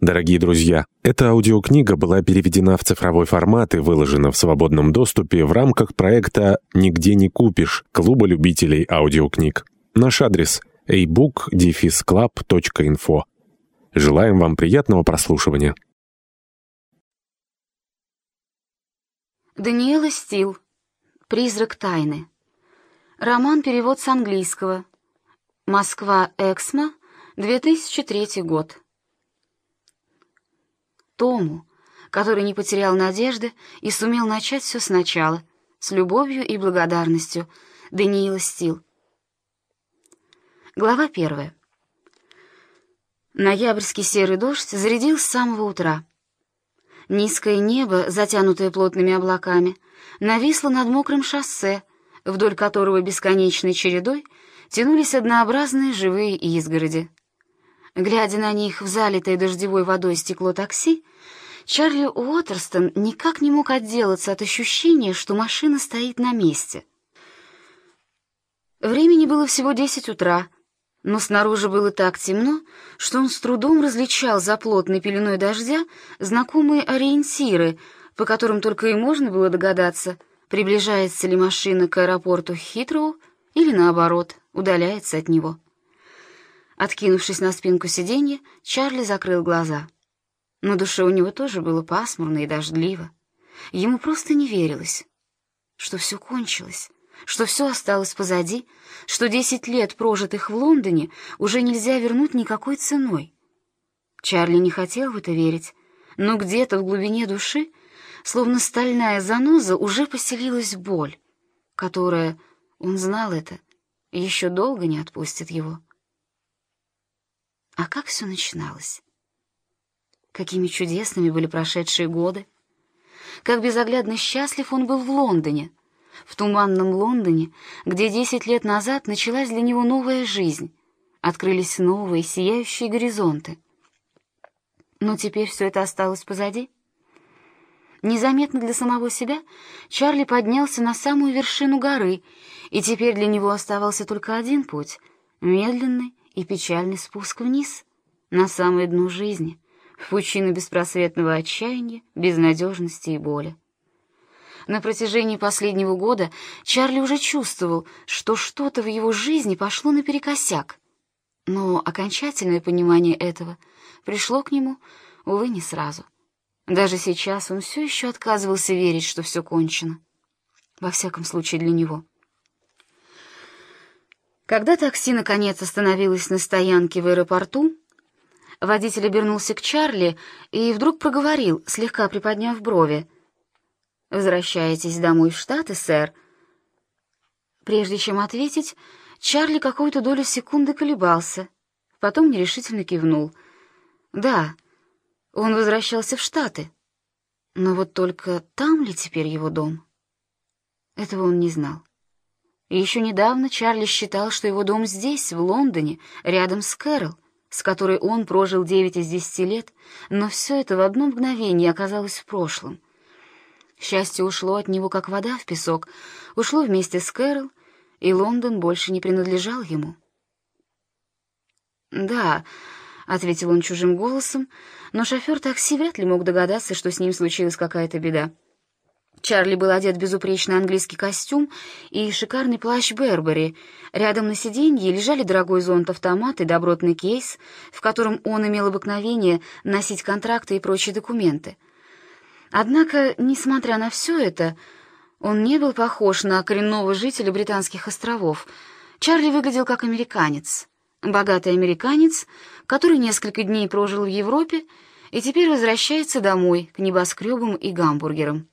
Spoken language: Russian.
Дорогие друзья, эта аудиокнига была переведена в цифровой формат и выложена в свободном доступе в рамках проекта «Нигде не купишь» Клуба любителей аудиокниг. Наш адрес – ebook-club.info. Желаем вам приятного прослушивания. Даниэла Стил. «Призрак тайны». Роман-перевод с английского. Москва, Эксмо, 2003 год. Тому, который не потерял надежды и сумел начать все сначала, с любовью и благодарностью, Даниила Стил. Глава первая. Ноябрьский серый дождь зарядил с самого утра. Низкое небо, затянутое плотными облаками, нависло над мокрым шоссе, вдоль которого бесконечной чередой тянулись однообразные живые изгороди. Глядя на них в залитое дождевой водой стекло такси, Чарли Уотерстон никак не мог отделаться от ощущения, что машина стоит на месте. Времени было всего десять утра, но снаружи было так темно, что он с трудом различал за плотной пеленой дождя знакомые ориентиры, по которым только и можно было догадаться, приближается ли машина к аэропорту Хитроу или, наоборот, удаляется от него. Откинувшись на спинку сиденья, Чарли закрыл глаза. На душе у него тоже было пасмурно и дождливо. Ему просто не верилось, что все кончилось, что все осталось позади, что десять лет, прожитых в Лондоне, уже нельзя вернуть никакой ценой. Чарли не хотел в это верить, но где-то в глубине души, словно стальная заноза, уже поселилась боль, которая, он знал это, еще долго не отпустит его. А как все начиналось? Какими чудесными были прошедшие годы! Как безоглядно счастлив он был в Лондоне, в туманном Лондоне, где десять лет назад началась для него новая жизнь, открылись новые сияющие горизонты. Но теперь все это осталось позади. Незаметно для самого себя Чарли поднялся на самую вершину горы, и теперь для него оставался только один путь — медленный и печальный спуск вниз, на самое дно жизни, в пучину беспросветного отчаяния, безнадежности и боли. На протяжении последнего года Чарли уже чувствовал, что что-то в его жизни пошло наперекосяк. Но окончательное понимание этого пришло к нему, увы, не сразу. Даже сейчас он все еще отказывался верить, что все кончено. Во всяком случае, для него — когда такси наконец остановилось на стоянке в аэропорту, водитель обернулся к Чарли и вдруг проговорил, слегка приподняв брови. «Возвращаетесь домой в Штаты, сэр?» Прежде чем ответить, Чарли какую-то долю секунды колебался, потом нерешительно кивнул. «Да, он возвращался в Штаты. Но вот только там ли теперь его дом?» Этого он не знал. Еще недавно Чарли считал, что его дом здесь, в Лондоне, рядом с Кэрол, с которой он прожил девять из десяти лет, но все это в одно мгновение оказалось в прошлом. Счастье ушло от него, как вода в песок, ушло вместе с Кэрол, и Лондон больше не принадлежал ему. «Да», — ответил он чужим голосом, но шофер такси вряд ли мог догадаться, что с ним случилась какая-то беда. Чарли был одет в безупречный английский костюм и шикарный плащ Бербери. Рядом на сиденье лежали дорогой зонт-автомат и добротный кейс, в котором он имел обыкновение носить контракты и прочие документы. Однако, несмотря на все это, он не был похож на коренного жителя Британских островов. Чарли выглядел как американец. Богатый американец, который несколько дней прожил в Европе и теперь возвращается домой к небоскребам и гамбургерам.